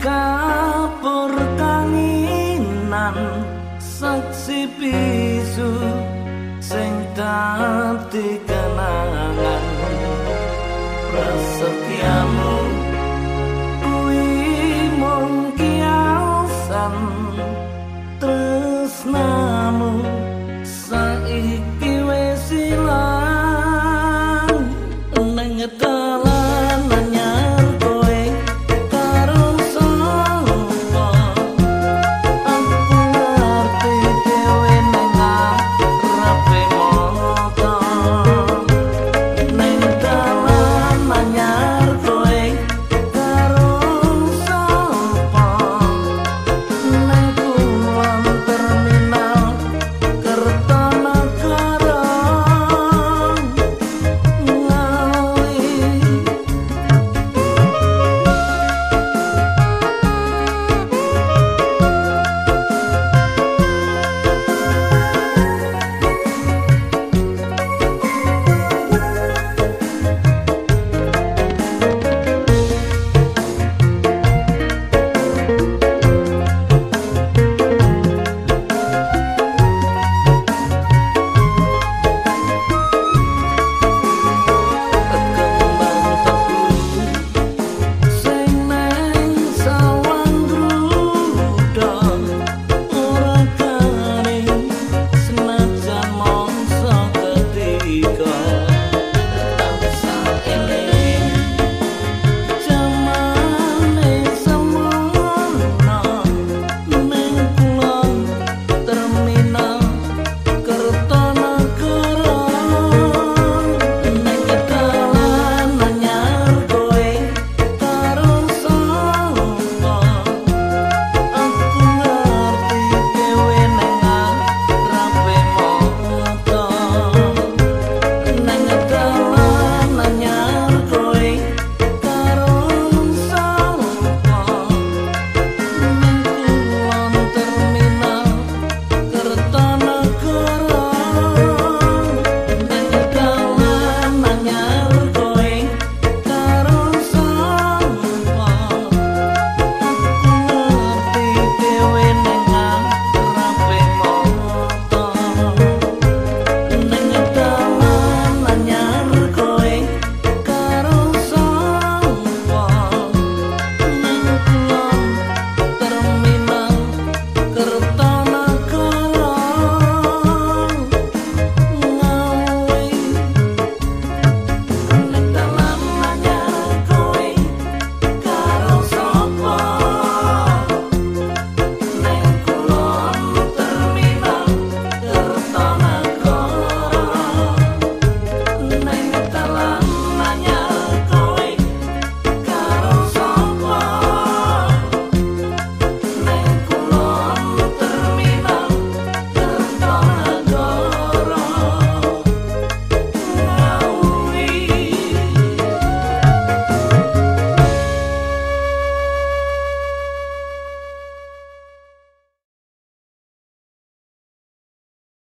kapurkaninan saksi bisu sing dadi kenangan. Prasetyamu kuwi mung kiasan tresnamu saiki wis ilang. Nang ngetala